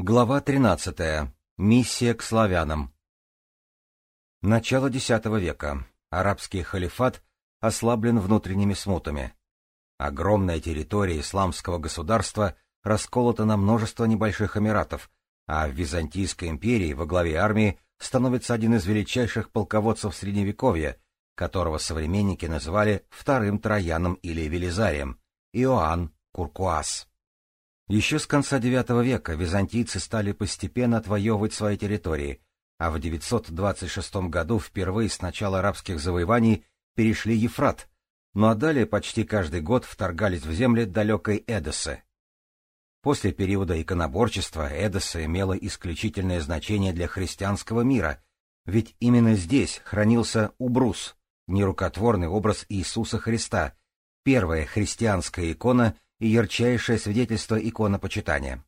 Глава 13. Миссия к славянам. Начало X века. Арабский халифат ослаблен внутренними смутами. Огромная территория исламского государства расколота на множество небольших эмиратов, а в Византийской империи во главе армии становится один из величайших полководцев Средневековья, которого современники называли Вторым Трояном или Велизарием, Иоанн Куркуас. Еще с конца IX века византийцы стали постепенно отвоевывать свои территории, а в 926 году впервые с начала арабских завоеваний перешли Ефрат, ну а далее почти каждый год вторгались в земли далекой Эдессы. После периода иконоборчества Эдесса имела исключительное значение для христианского мира, ведь именно здесь хранился Убрус, нерукотворный образ Иисуса Христа, первая христианская икона — и ярчайшее свидетельство иконопочитания.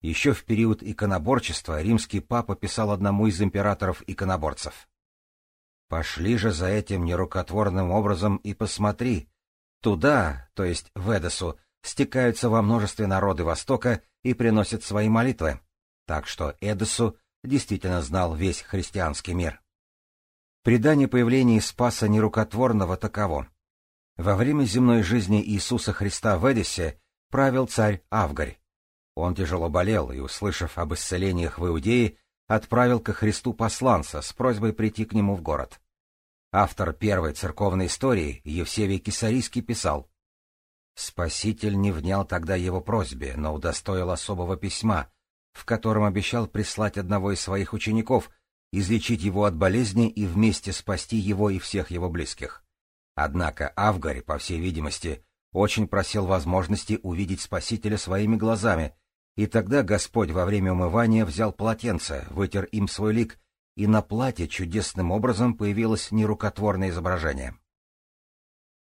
Еще в период иконоборчества римский папа писал одному из императоров-иконоборцев. «Пошли же за этим нерукотворным образом и посмотри. Туда, то есть в Эдесу, стекаются во множестве народы Востока и приносят свои молитвы. Так что Эдесу действительно знал весь христианский мир. Предание появления Спаса нерукотворного таково. Во время земной жизни Иисуса Христа в Эдисе правил царь Авгарь. Он тяжело болел и, услышав об исцелениях в Иудее, отправил ко Христу посланца с просьбой прийти к нему в город. Автор первой церковной истории, Евсевий Кисарийский, писал, «Спаситель не внял тогда его просьбе, но удостоил особого письма, в котором обещал прислать одного из своих учеников, излечить его от болезни и вместе спасти его и всех его близких. Однако Авгарь, по всей видимости, очень просил возможности увидеть Спасителя своими глазами, и тогда Господь во время умывания взял полотенце, вытер им свой лик, и на платье чудесным образом появилось нерукотворное изображение.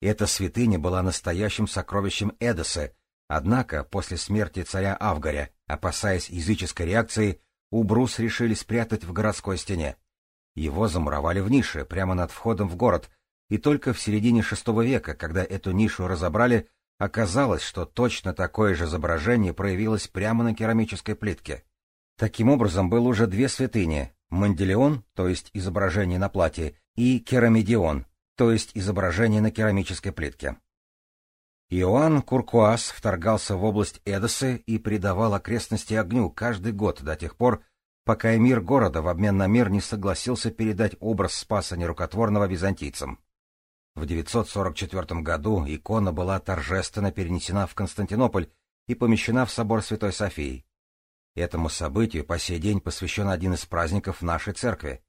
Эта святыня была настоящим сокровищем Эдоса, однако после смерти царя Авгаря, опасаясь языческой реакции, Убрус решили спрятать в городской стене. Его замуровали в нише, прямо над входом в город, и только в середине VI века, когда эту нишу разобрали, оказалось, что точно такое же изображение проявилось прямо на керамической плитке. Таким образом, было уже две святыни — Манделеон, то есть изображение на платье, и Керамидион, то есть изображение на керамической плитке. Иоанн Куркуас вторгался в область Эдосы и придавал окрестности огню каждый год до тех пор, пока эмир города в обмен на мир не согласился передать образ Спаса Нерукотворного византийцам. В 944 году икона была торжественно перенесена в Константинополь и помещена в собор Святой Софии. Этому событию по сей день посвящен один из праздников нашей церкви.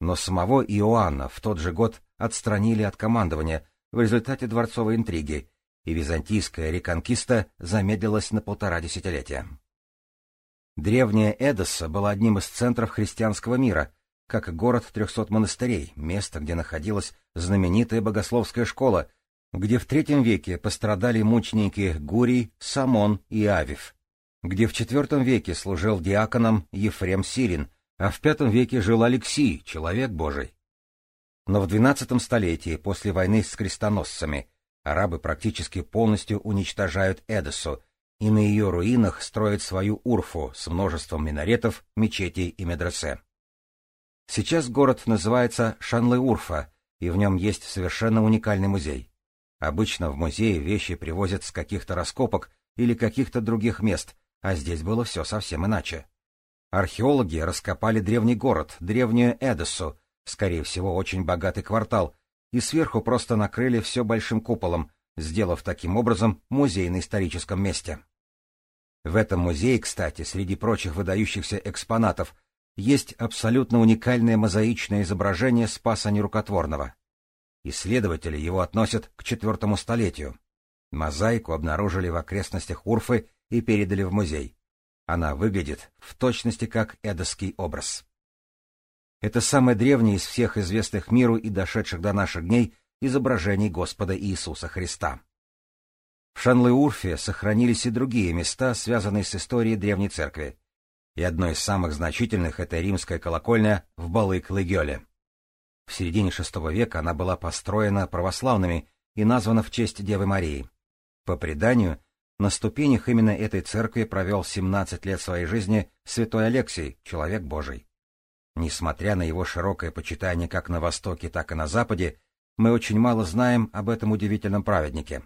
Но самого Иоанна в тот же год отстранили от командования в результате дворцовой интриги, и византийская реконкиста замедлилась на полтора десятилетия. Древняя Эдесса была одним из центров христианского мира, как город трехсот монастырей, место, где находилась знаменитая богословская школа, где в третьем веке пострадали мученики Гурий, Самон и Авив, где в четвертом веке служил диаконом Ефрем Сирин, а в пятом веке жил Алексий, человек Божий. Но в двенадцатом столетии, после войны с крестоносцами, арабы практически полностью уничтожают Эдессу, и на ее руинах строят свою Урфу с множеством минаретов, мечетей и медресе. Сейчас город называется Шанлы-Урфа, и в нем есть совершенно уникальный музей. Обычно в музее вещи привозят с каких-то раскопок или каких-то других мест, а здесь было все совсем иначе. Археологи раскопали древний город, древнюю Эдессу, скорее всего, очень богатый квартал, и сверху просто накрыли все большим куполом, сделав таким образом музей на историческом месте. В этом музее, кстати, среди прочих выдающихся экспонатов — есть абсолютно уникальное мозаичное изображение Спаса Нерукотворного. Исследователи его относят к четвертому столетию. Мозаику обнаружили в окрестностях Урфы и передали в музей. Она выглядит в точности как эдосский образ. Это самое древнее из всех известных миру и дошедших до наших дней изображений Господа Иисуса Христа. В Шанлы-Урфе сохранились и другие места, связанные с историей Древней Церкви и одной из самых значительных — это римская колокольня в Балык-Легеле. В середине VI века она была построена православными и названа в честь Девы Марии. По преданию, На ступенях именно этой церкви провел 17 лет своей жизни святой Алексий, человек Божий. Несмотря на его широкое почитание как на Востоке, так и на Западе, мы очень мало знаем об этом удивительном праведнике.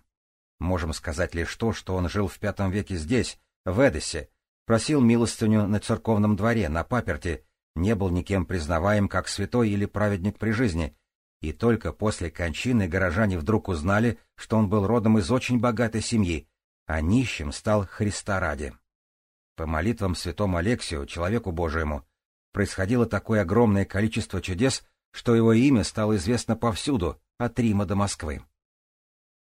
Можем сказать лишь то, что он жил в V веке здесь, в Эдессе, просил милостыню на церковном дворе, на паперти, не был никем признаваем как святой или праведник при жизни, и только после кончины горожане вдруг узнали, что он был родом из очень богатой семьи, а нищим стал Христа ради. По молитвам святому Алексию, человеку Божьему, происходило такое огромное количество чудес, что его имя стало известно повсюду, от Рима до Москвы.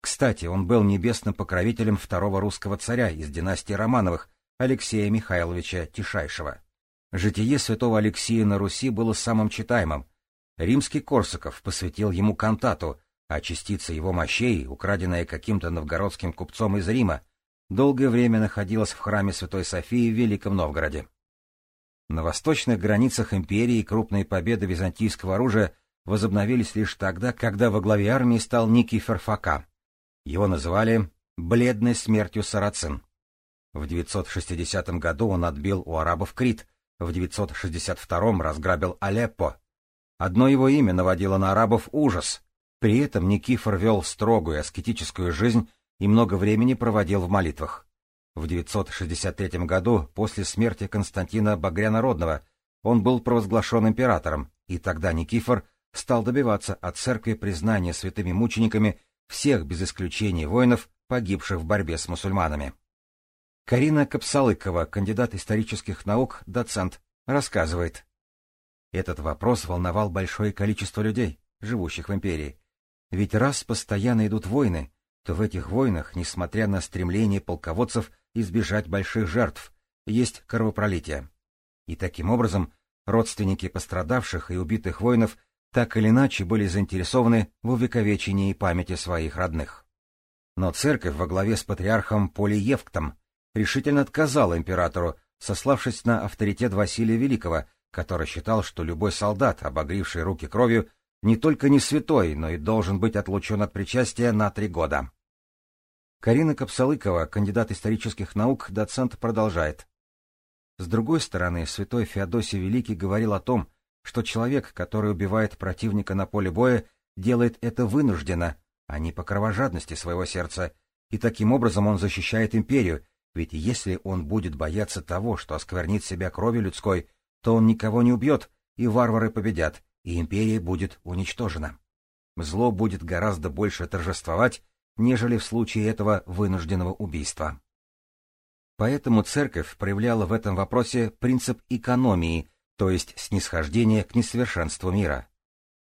Кстати, он был небесным покровителем второго русского царя из династии Романовых, Алексея Михайловича Тишайшего. Житие святого Алексея на Руси было самым читаемым. Римский Корсаков посвятил ему кантату, а частица его мощей, украденная каким-то новгородским купцом из Рима, долгое время находилась в храме Святой Софии в Великом Новгороде. На восточных границах империи крупные победы византийского оружия возобновились лишь тогда, когда во главе армии стал Никифор Фока. Его называли «бледной смертью сарацин». В 960 году он отбил у арабов Крит, в 962 разграбил Алеппо. Одно его имя наводило на арабов ужас. При этом Никифор вел строгую аскетическую жизнь и много времени проводил в молитвах. В 963 году, после смерти Константина Багрянародного, он был провозглашен императором, и тогда Никифор стал добиваться от церкви признания святыми мучениками всех без исключения воинов, погибших в борьбе с мусульманами. Карина Капсалыкова, кандидат исторических наук, доцент, рассказывает. Этот вопрос волновал большое количество людей, живущих в империи. Ведь раз постоянно идут войны, то в этих войнах, несмотря на стремление полководцев избежать больших жертв, есть кровопролитие. И таким образом родственники пострадавших и убитых воинов так или иначе были заинтересованы в увековечении памяти своих родных. Но церковь во главе с патриархом Полиевктом решительно отказала императору, сославшись на авторитет Василия Великого, который считал, что любой солдат, обогревший руки кровью, не только не святой, но и должен быть отлучен от причастия на три года. Карина Капсалыкова, кандидат исторических наук, доцент, продолжает. С другой стороны, святой Феодосий Великий говорил о том, что человек, который убивает противника на поле боя, делает это вынужденно, а не по кровожадности своего сердца, и таким образом он защищает империю, ведь если он будет бояться того, что осквернит себя кровью людской, то он никого не убьет, и варвары победят, и империя будет уничтожена. Зло будет гораздо больше торжествовать, нежели в случае этого вынужденного убийства. Поэтому церковь проявляла в этом вопросе принцип экономии, то есть снисхождение к несовершенству мира.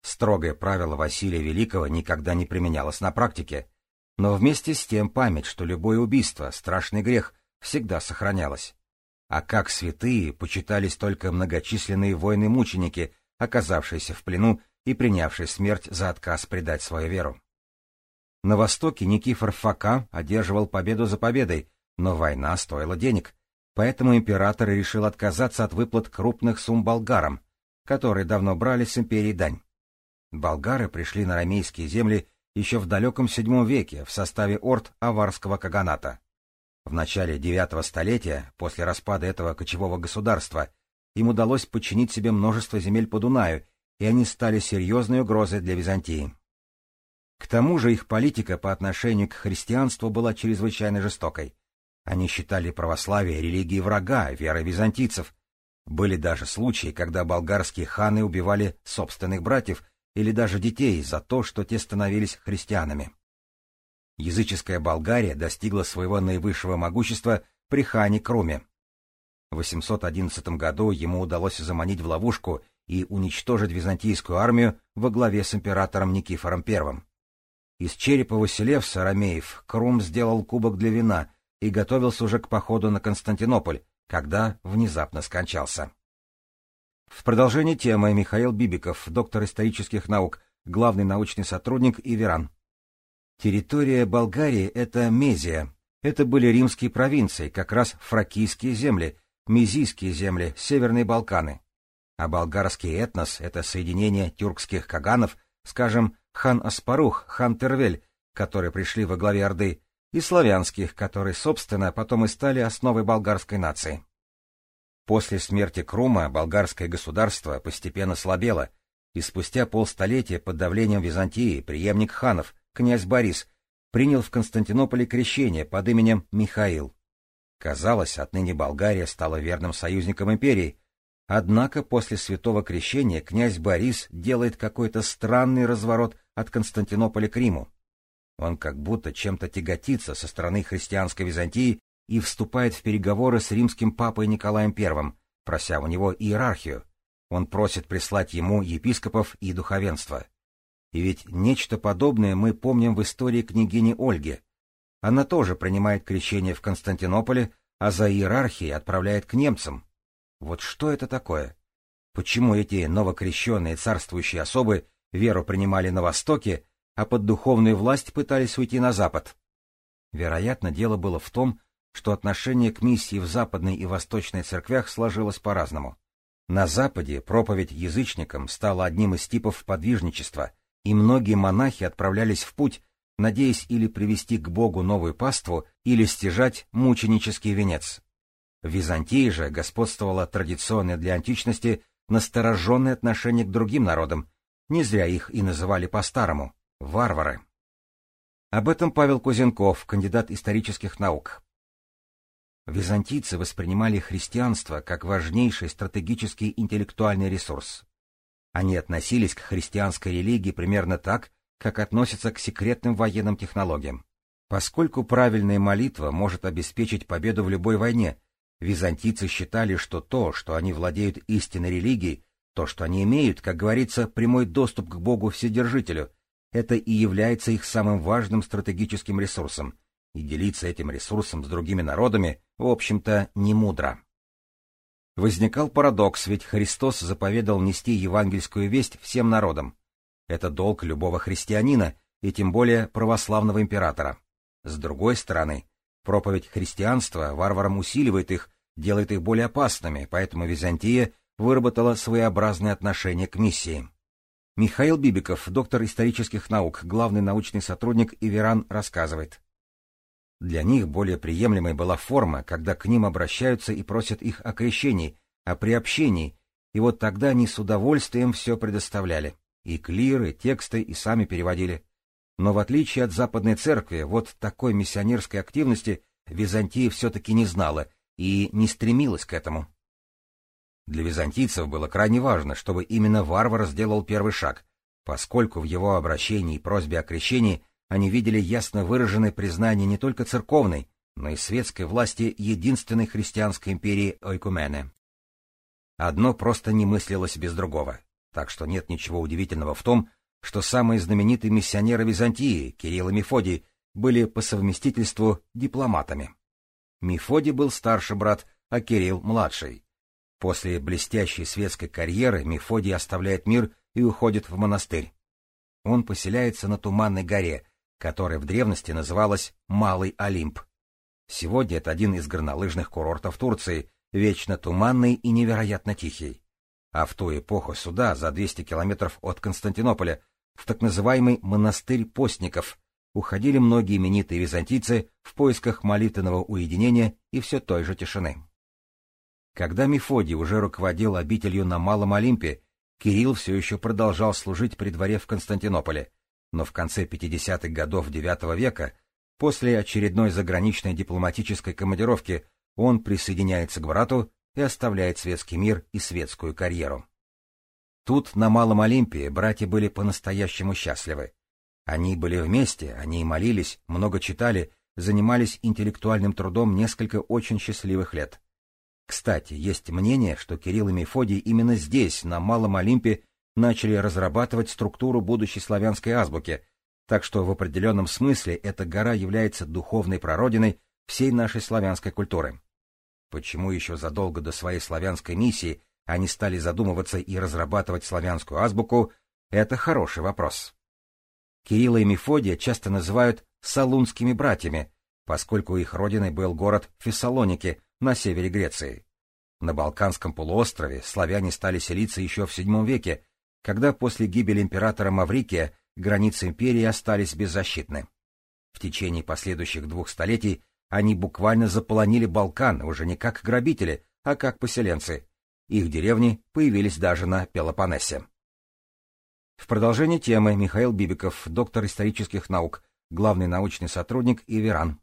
Строгое правило Василия Великого никогда не применялось на практике, но вместе с тем память, что любое убийство, страшный грех, всегда сохранялась. А как святые почитались только многочисленные воины-мученики, оказавшиеся в плену и принявшие смерть за отказ предать свою веру. На востоке Никифор Фока одерживал победу за победой, но война стоила денег, поэтому император решил отказаться от выплат крупных сумм болгарам, которые давно брали с империи дань. Болгары пришли на рамейские земли еще в далеком VII веке в составе орд аварского каганата. В начале IX столетия, после распада этого кочевого государства, им удалось подчинить себе множество земель по Дунаю, и они стали серьезной угрозой для Византии. К тому же их политика по отношению к христианству была чрезвычайно жестокой. Они считали православие религией врага, верой византийцев. Были даже случаи, когда болгарские ханы убивали собственных братьев или даже детей за то, что те становились христианами. Языческая Болгария достигла своего наивысшего могущества при хане Круме. В 811 году ему удалось заманить в ловушку и уничтожить византийскую армию во главе с императором Никифором I. Из черепа Василевса Ромеев Крум сделал кубок для вина и готовился уже к походу на Константинополь, когда внезапно скончался. В продолжении темы Михаил Бибиков, доктор исторических наук, главный научный сотрудник Иверан. Территория Болгарии — это Мезия. Это были римские провинции, как раз фракийские земли, мезийские земли, Северные Балканы. А болгарский этнос — это соединение тюркских каганов, скажем, хан Аспарух, хан Тервель, которые пришли во главе Орды, и славянских, которые, собственно, потом и стали основой болгарской нации. После смерти Крума болгарское государство постепенно слабело, и спустя полстолетия под давлением Византии преемник ханов, князь Борис, принял в Константинополе крещение под именем Михаил. Казалось, отныне Болгария стала верным союзником империи, однако после святого крещения князь Борис делает какой-то странный разворот от Константинополя к Риму. Он как будто чем-то тяготится со стороны христианской Византии и вступает в переговоры с римским папой Николаем I, прося у него иерархию. Он просит прислать ему епископов и духовенство. И ведь нечто подобное мы помним в истории княгини Ольги. Она тоже принимает крещение в Константинополе, а за иерархией отправляет к немцам. Вот что это такое? Почему эти новокрещенные царствующие особы веру принимали на Востоке, а под духовную власть пытались уйти на Запад. Вероятно, дело было в том, что отношение к миссии в западной и восточной церквях сложилось по-разному. На Западе проповедь язычникам стала одним из типов подвижничества, и многие монахи отправлялись в путь, надеясь или привести к Богу новую паству, или стяжать мученический венец. В Византии же господствовало традиционное для античности настороженное отношение к другим народам, не зря их и называли по-старому Варвары. Об этом Павел Кузенков, кандидат исторических наук. Византийцы воспринимали христианство как важнейший стратегический интеллектуальный ресурс. Они относились к христианской религии примерно так, как относятся к секретным военным технологиям. Поскольку правильная молитва может обеспечить победу в любой войне, византийцы считали, что то, что они владеют истинной религией, то, что они имеют, как говорится, прямой доступ к Богу Вседержителю, это и является их самым важным стратегическим ресурсом, и делиться этим ресурсом с другими народами, в общем-то, не мудро. Возникал парадокс, ведь Христос заповедал нести евангельскую весть всем народам. Это долг любого христианина, и тем более православного императора. С другой стороны, проповедь христианства варварам усиливает их, делает их более опасными, поэтому Византия выработала своеобразное отношение к миссии. Михаил Бибиков, доктор исторических наук, главный научный сотрудник Иверан, рассказывает. Для них более приемлемой была форма, когда к ним обращаются и просят их о крещении, о приобщении, и вот тогда они с удовольствием все предоставляли. И клиры, тексты, и сами переводили. Но в отличие от Западной Церкви, вот такой миссионерской активности Византия все-таки не знала и не стремилась к этому. Для византийцев было крайне важно, чтобы именно варвар сделал первый шаг, поскольку в его обращении и просьбе о крещении они видели ясно выраженное признание не только церковной, но и светской власти единственной христианской империи Ойкумене. Одно просто не мыслилось без другого, так что нет ничего удивительного в том, что самые знаменитые миссионеры Византии, Кирилл и Мефодий, были по совместительству дипломатами. Мефодий был старший брат, а Кирилл — младший. После блестящей светской карьеры Мефодий оставляет мир и уходит в монастырь. Он поселяется на Туманной горе, которая в древности называлась Малый Олимп. Сегодня это один из горнолыжных курортов Турции, вечно туманный и невероятно тихий. А в ту эпоху сюда, за 200 километров от Константинополя, в так называемый монастырь постников, уходили многие именитые византийцы в поисках молитвенного уединения и все той же тишины. Когда Мефодий уже руководил обителью на Малом Олимпе, Кирилл все еще продолжал служить при дворе в Константинополе, но в конце 50-х годов IX века, после очередной заграничной дипломатической командировки, он присоединяется к брату и оставляет светский мир и светскую карьеру. Тут, на Малом Олимпе, братья были по-настоящему счастливы. Они были вместе, они молились, много читали, занимались интеллектуальным трудом несколько очень счастливых лет. Кстати, есть мнение, что Кирилл и Мефодий именно здесь, на Малом Олимпе, начали разрабатывать структуру будущей славянской азбуки, так что в определенном смысле эта гора является духовной прародиной всей нашей славянской культуры. Почему еще задолго до своей славянской миссии они стали задумываться и разрабатывать славянскую азбуку, это хороший вопрос. Кирилла и Мефодия часто называют «салунскими братьями», поскольку их родиной был город Фессалоники, на севере Греции. На Балканском полуострове славяне стали селиться еще в VII веке, когда после гибели императора Маврикия границы империи остались беззащитны. В течение последующих двух столетий они буквально заполонили Балкан уже не как грабители, а как поселенцы. Их деревни появились даже на Пелопоннесе. В продолжение темы Михаил Бибиков, доктор исторических наук, главный научный сотрудник Иверан.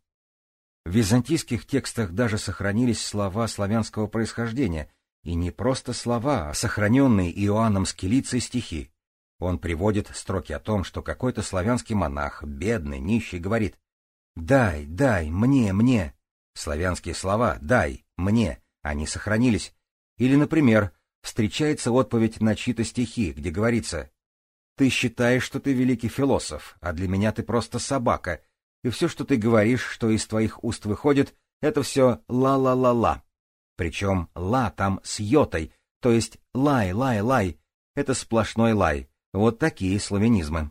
В византийских текстах даже сохранились слова славянского происхождения, и не просто слова, а сохраненные Иоанном Скилицей стихи. Он приводит строки о том, что какой-то славянский монах, бедный, нищий, говорит «Дай, дай, мне, мне». Славянские слова «дай, мне», они сохранились. Или, например, встречается отповедь на чьи-то стихи, где говорится «Ты считаешь, что ты великий философ, а для меня ты просто собака, и все, что ты говоришь, что из твоих уст выходит, это все ла-ла-ла-ла». Причем «ла» там с йотой, то есть «лай, лай, лай» — это сплошной лай. Вот такие славянизмы.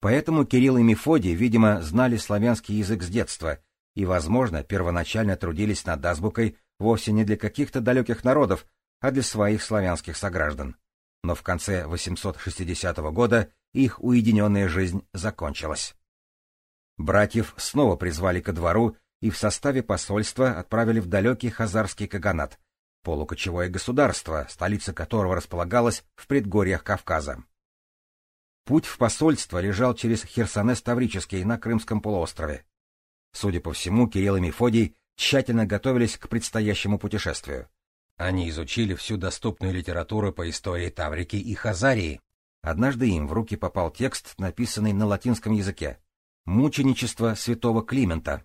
Поэтому Кирилл и Мефодий, видимо, знали славянский язык с детства и, возможно, первоначально трудились над азбукой вовсе не для каких-то далеких народов, а для своих славянских сограждан. Но в конце 860 года их уединенная жизнь закончилась. Братьев снова призвали ко двору и в составе посольства отправили в далекий Хазарский Каганат, полукочевое государство, столица которого располагалась в предгорьях Кавказа. Путь в посольство лежал через Херсонес Таврический на Крымском полуострове. Судя по всему, Кирилл и Мефодий тщательно готовились к предстоящему путешествию. Они изучили всю доступную литературу по истории Таврики и Хазарии. Однажды им в руки попал текст, написанный на латинском языке «Мученичество святого Климента».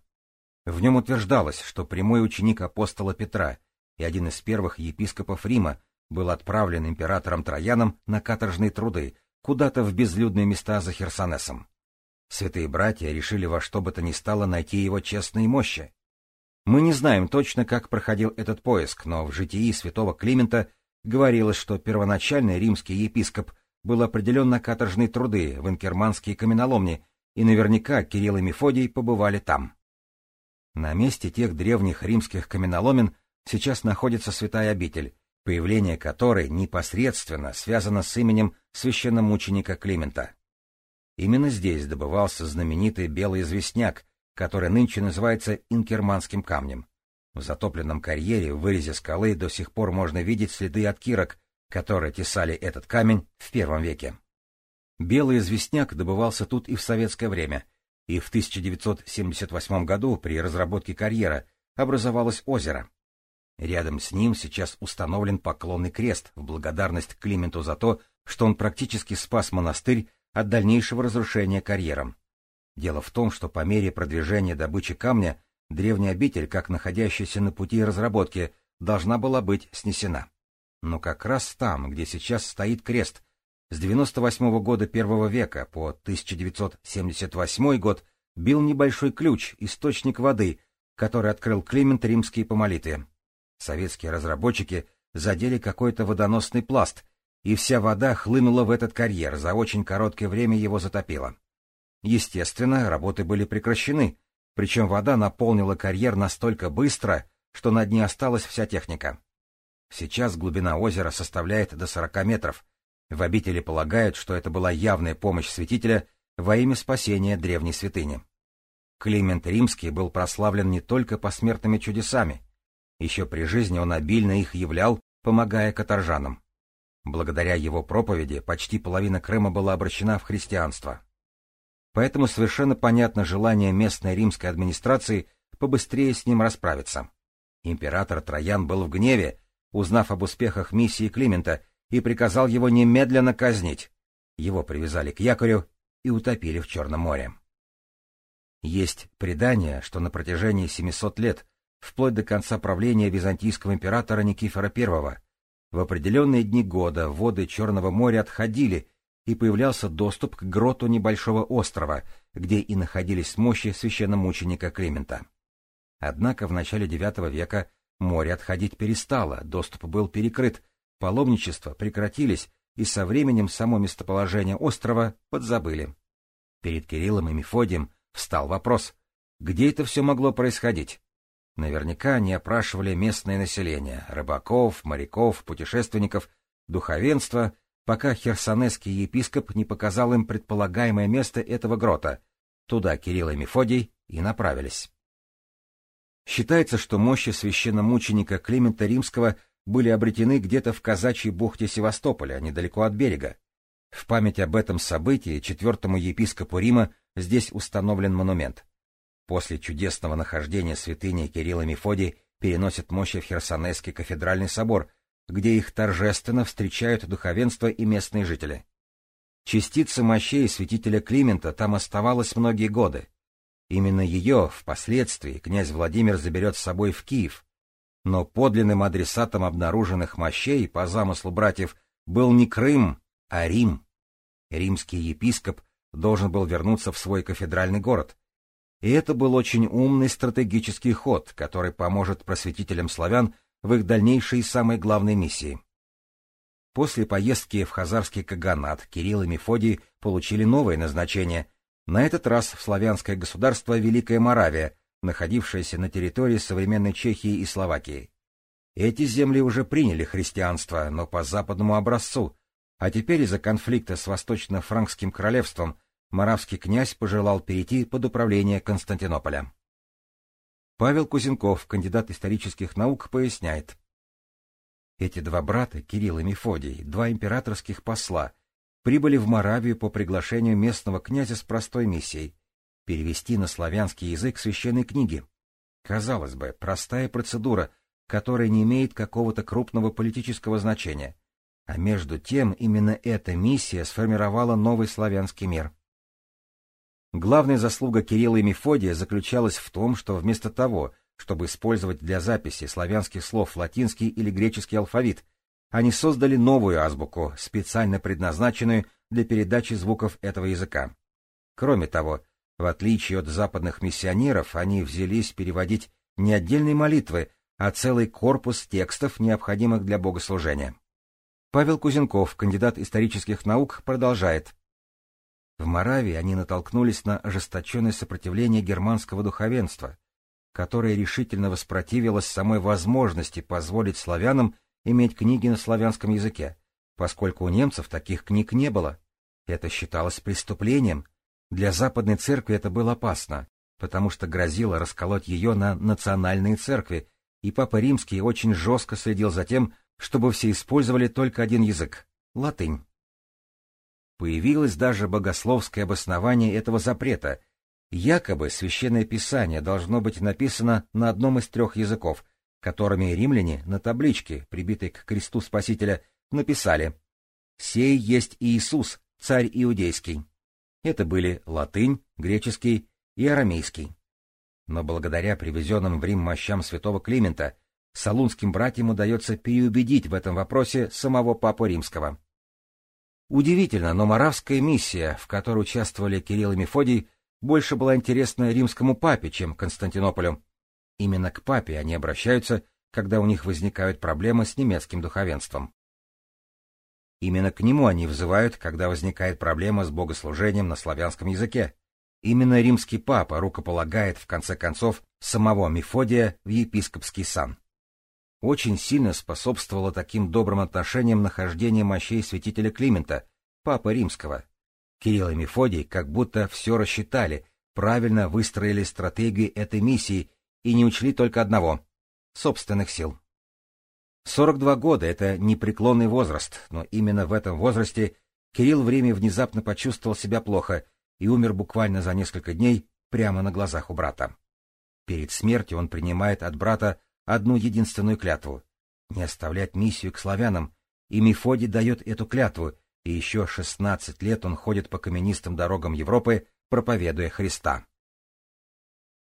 В нем утверждалось, что прямой ученик апостола Петра и один из первых епископов Рима был отправлен императором Трояном на каторжные труды куда-то в безлюдные места за Херсонесом. Святые братья решили во что бы то ни стало найти его честные мощи. Мы не знаем точно, как проходил этот поиск, но в житии святого Климента говорилось, что первоначальный римский епископ был определен на каторжные труды в инкерманские каменоломни, и наверняка Кирилл и Мефодий побывали там. На месте тех древних римских каменоломен сейчас находится святая обитель, появление которой непосредственно связано с именем священномученика Климента. Именно здесь добывался знаменитый белый известняк, который нынче называется инкерманским камнем. В затопленном карьере в вырезе скалы до сих пор можно видеть следы от кирок, которые тесали этот камень в первом веке. Белый известняк добывался тут и в советское время, и в 1978 году при разработке карьера образовалось озеро. Рядом с ним сейчас установлен поклонный крест в благодарность Клименту за то, что он практически спас монастырь от дальнейшего разрушения карьером. Дело в том, что по мере продвижения добычи камня древняя обитель, как находящаяся на пути разработки, должна была быть снесена. Но как раз там, где сейчас стоит крест, с 98 года первого века по 1978 год бил небольшой ключ, источник воды, который открыл Климент Римский по молитве. Советские разработчики задели какой-то водоносный пласт, и вся вода хлынула в этот карьер, за очень короткое время его затопило. Естественно, работы были прекращены, причем вода наполнила карьер настолько быстро, что на дне осталась вся техника. Сейчас глубина озера составляет до 40 метров. В обители полагают, что это была явная помощь святителя во имя спасения древней святыни. Климент Римский был прославлен не только посмертными чудесами. Еще при жизни он обильно их являл, помогая каторжанам. Благодаря его проповеди почти половина Крыма была обращена в христианство. Поэтому совершенно понятно желание местной римской администрации побыстрее с ним расправиться. Император Троян был в гневе, узнав об успехах миссии Климента, и приказал его немедленно казнить. Его привязали к якорю и утопили в Черном море. Есть предание, что на протяжении 700 лет, вплоть до конца правления византийского императора Никифора I, в определенные дни года воды Черного моря отходили и появлялся доступ к гроту небольшого острова, где и находились мощи священномученика Климента. Однако в начале IX века море отходить перестало, доступ был перекрыт, паломничества прекратились, и со временем само местоположение острова подзабыли. Перед Кириллом и Мефодием встал вопрос, где это все могло происходить? Наверняка они опрашивали местное население, рыбаков, моряков, путешественников, духовенство — пока херсонесский епископ не показал им предполагаемое место этого грота, Туда Кирилл и Мефодий и направились. Считается, что мощи священномученика Климента Римского были обретены где-то в казачьей бухте Севастополя, недалеко от берега. В память об этом событии четвертому епископу Рима здесь установлен монумент. После чудесного нахождения святыни Кирилл и Мефодий переносят мощи в Херсонесский кафедральный собор, где их торжественно встречают духовенство и местные жители. Частица мощей святителя Климента там оставалась многие годы. Именно ее впоследствии князь Владимир заберет с собой в Киев, но подлинным адресатом обнаруженных мощей по замыслу братьев был не Крым, а Рим. Римский епископ должен был вернуться в свой кафедральный город. И это был очень умный стратегический ход, который поможет просветителям славян в их дальнейшей и самой главной миссии. После поездки в Хазарский Каганат Кирилл и Мефодий получили новое назначение, на этот раз в славянское государство Великая Моравия, находившееся на территории современной Чехии и Словакии. Эти земли уже приняли христианство, но по западному образцу, а теперь из-за конфликта с Восточно-Франкским королевством моравский князь пожелал перейти под управление Константинополя. Павел Кузенков, кандидат исторических наук, поясняет. Эти два брата, Кирилл и Мефодий, два императорских посла, прибыли в Моравию по приглашению местного князя с простой миссией — перевести на славянский язык священной книги. Казалось бы, простая процедура, которая не имеет какого-то крупного политического значения. А между тем именно эта миссия сформировала новый славянский мир. Главная заслуга Кирилла и Мефодия заключалась в том, что вместо того, чтобы использовать для записи славянских слов латинский или греческий алфавит, они создали новую азбуку, специально предназначенную для передачи звуков этого языка. Кроме того, в отличие от западных миссионеров, они взялись переводить не отдельные молитвы, а целый корпус текстов, необходимых для богослужения. Павел Кузенков, кандидат исторических наук, продолжает. В Моравии они натолкнулись на ожесточенное сопротивление германского духовенства, которое решительно воспротивилось самой возможности позволить славянам иметь книги на славянском языке, поскольку у немцев таких книг не было. Это считалось преступлением. Для Западной Церкви это было опасно, потому что грозило расколоть ее на национальные церкви, и Папа Римский очень жестко следил за тем, чтобы все использовали только один язык — латынь. Появилось даже богословское обоснование этого запрета. Якобы священное писание должно быть написано на одном из трех языков, которыми римляне на табличке, прибитой к кресту Спасителя, написали «Сей есть Иисус, царь иудейский». Это были латынь, греческий и арамейский. Но благодаря привезенным в Рим мощам святого Климента, салунским братьям удается переубедить в этом вопросе самого Папу Римского. Удивительно, но моравская миссия, в которой участвовали Кирилл и Мефодий, больше была интересна римскому папе, чем Константинополю. Именно к папе они обращаются, когда у них возникают проблемы с немецким духовенством. Именно к нему они взывают, когда возникает проблема с богослужением на славянском языке. Именно римский папа рукополагает, в конце концов, самого Мефодия в епископский сан очень сильно способствовало таким добрым отношениям нахождение мощей святителя Климента, папы римского. Кирилл и Мефодий как будто все рассчитали, правильно выстроили стратегию этой миссии и не учли только одного — собственных сил. 42 года — это непреклонный возраст, но именно в этом возрасте Кирилл в Риме внезапно почувствовал себя плохо и умер буквально за несколько дней прямо на глазах у брата. Перед смертью он принимает от брата одну единственную клятву — не оставлять миссию к славянам, и Мефодий дает эту клятву, и еще шестнадцать лет он ходит по каменистым дорогам Европы, проповедуя Христа.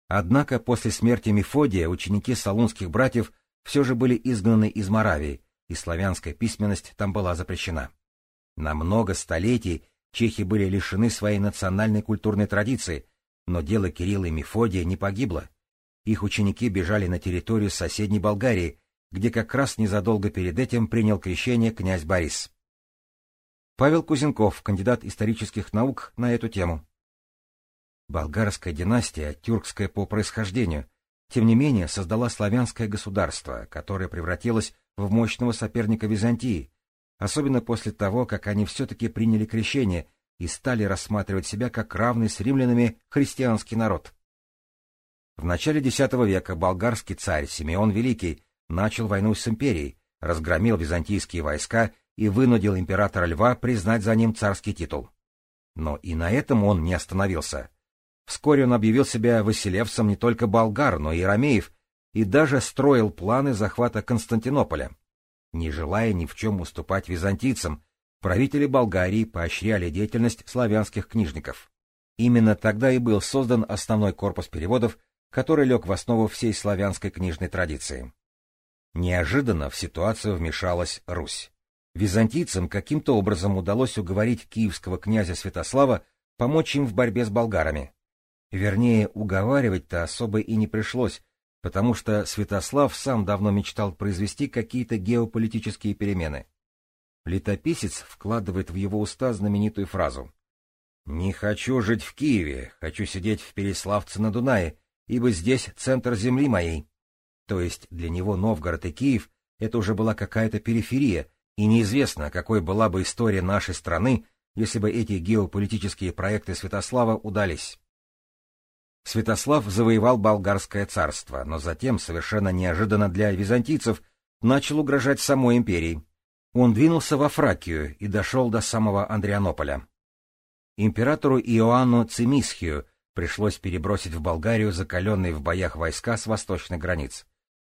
Однако после смерти Мефодия ученики салунских братьев все же были изгнаны из Моравии, и славянская письменность там была запрещена. На много столетий чехи были лишены своей национальной культурной традиции, но дело Кирилла и Мефодия не погибло. Их ученики бежали на территорию соседней Болгарии, где как раз незадолго перед этим принял крещение князь Борис. Павел Кузенков, кандидат исторических наук на эту тему. Болгарская династия, тюркская по происхождению, тем не менее создала славянское государство, которое превратилось в мощного соперника Византии, особенно после того, как они все-таки приняли крещение, и стали рассматривать себя как равный с римлянами христианский народ. В начале X века болгарский царь Симеон Великий начал войну с империей, разгромил византийские войска и вынудил императора Льва признать за ним царский титул. Но и на этом он не остановился. Вскоре он объявил себя выселевцем не только болгар, но и ромеев, и даже строил планы захвата Константинополя. Не желая ни в чем уступать византийцам, правители Болгарии поощряли деятельность славянских книжников. Именно тогда и был создан основной корпус переводов, который лег в основу всей славянской книжной традиции. Неожиданно в ситуацию вмешалась Русь. Византийцам каким-то образом удалось уговорить киевского князя Святослава помочь им в борьбе с болгарами. Вернее, уговаривать-то особо и не пришлось, потому что Святослав сам давно мечтал произвести какие-то геополитические перемены. Летописец вкладывает в его уста знаменитую фразу «Не хочу жить в Киеве, хочу сидеть в Переславце на Дунае, ибо здесь центр земли моей». То есть для него Новгород и Киев — это уже была какая-то периферия, и неизвестно, какой была бы история нашей страны, если бы эти геополитические проекты Святослава удались. Святослав завоевал болгарское царство, но затем, совершенно неожиданно для византийцев, начал угрожать самой империи. Он двинулся во Фракию и дошел до самого Андрианополя. Императору Иоанну Цимисхию пришлось перебросить в Болгарию закаленные в боях войска с восточных границ.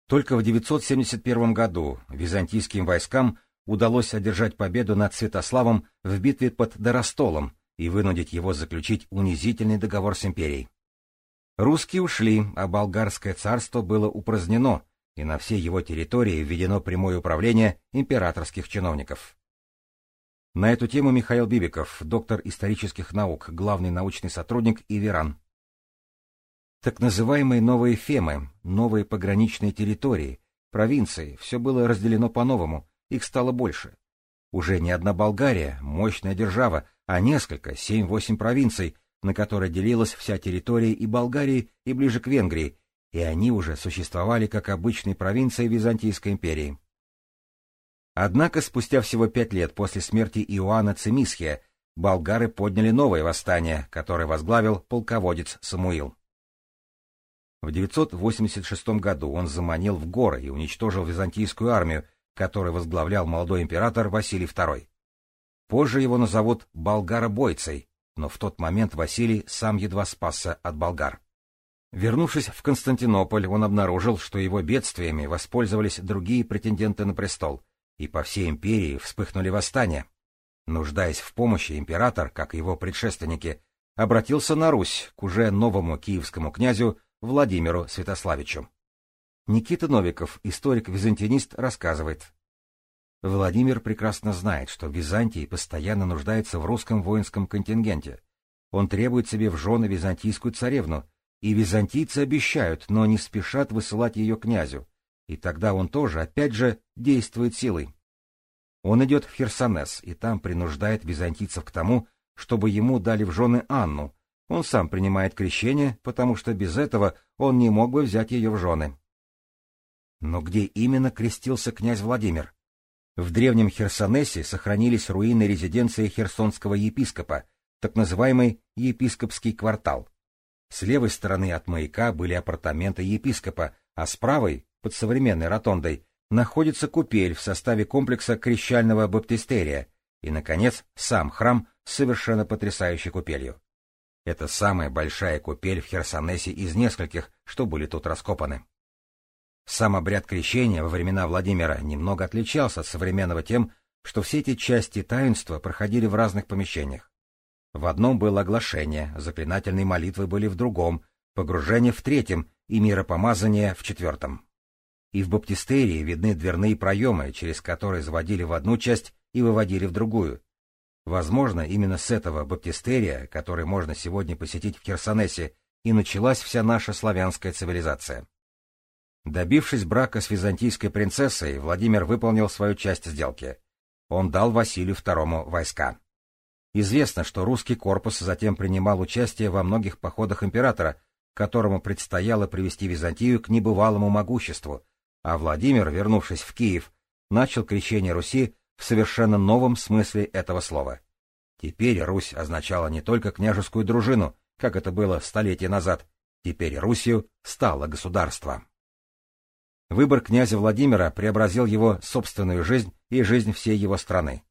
Только в 971 году византийским войскам удалось одержать победу над Святославом в битве под Доростолом и вынудить его заключить унизительный договор с империей. Русские ушли, а болгарское царство было упразднено, и на всей его территории введено прямое управление императорских чиновников. На эту тему Михаил Бибиков, доктор исторических наук, главный научный сотрудник Иверан. Так называемые новые фемы, новые пограничные территории, провинции, все было разделено по-новому, их стало больше. Уже не одна Болгария, мощная держава, а несколько, семь-восемь провинций, на которой делилась вся территория и Болгарии, и ближе к Венгрии, и они уже существовали как обычные провинции Византийской империи. Однако спустя всего пять лет после смерти Иоанна Цимисхия болгары подняли новое восстание, которое возглавил полководец Самуил. В 986 году он заманил в горы и уничтожил византийскую армию, которую возглавлял молодой император Василий II. Позже его назовут болгаробойцей, но в тот момент Василий сам едва спасся от болгар. Вернувшись в Константинополь, он обнаружил, что его бедствиями воспользовались другие претенденты на престол, и по всей империи вспыхнули восстания. Нуждаясь в помощи, император, как и его предшественники, обратился на Русь к уже новому киевскому князю Владимиру Святославичу. Никита Новиков, историк-византинист, рассказывает. Владимир прекрасно знает, что Византий постоянно нуждается в русском воинском контингенте. Он требует себе в жены византийскую царевну, и византийцы обещают, но не спешат высылать ее князю, и тогда он тоже, опять же, действует силой. Он идет в Херсонес, и там принуждает византийцев к тому, чтобы ему дали в жены Анну. Он сам принимает крещение, потому что без этого он не мог бы взять ее в жены. Но где именно крестился князь Владимир? В древнем Херсонесе сохранились руины резиденции херсонского епископа, так называемый епископский квартал. С левой стороны от маяка были апартаменты епископа, а с правой, под современной ротондой, находится купель в составе комплекса крещального баптистерия и, наконец, сам храм с совершенно потрясающей купелью. Это самая большая купель в Херсонесе из нескольких, что были тут раскопаны. Сам обряд крещения во времена Владимира немного отличался от современного тем, что все эти части таинства проходили в разных помещениях. В одном было оглашение, заклинательные молитвы были в другом, погружение в третьем и миропомазание в четвертом. И в баптистерии видны дверные проемы, через которые заводили в одну часть и выводили в другую. Возможно, именно с этого баптистерия, который можно сегодня посетить в Херсонесе, и началась вся наша славянская цивилизация. Добившись брака с византийской принцессой, Владимир выполнил свою часть сделки. Он дал Василию II войска. Известно, что русский корпус затем принимал участие во многих походах императора, которому предстояло привести Византию к небывалому могуществу, а Владимир, вернувшись в Киев, начал крещение Руси в совершенно новом смысле этого слова. Теперь Русь означала не только княжескую дружину, как это было столетия назад, теперь Русью стало государство. Выбор князя Владимира преобразил его собственную жизнь и жизнь всей его страны.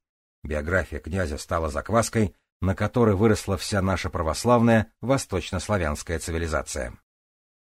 Биография князя стала закваской, на которой выросла вся наша православная восточнославянская цивилизация.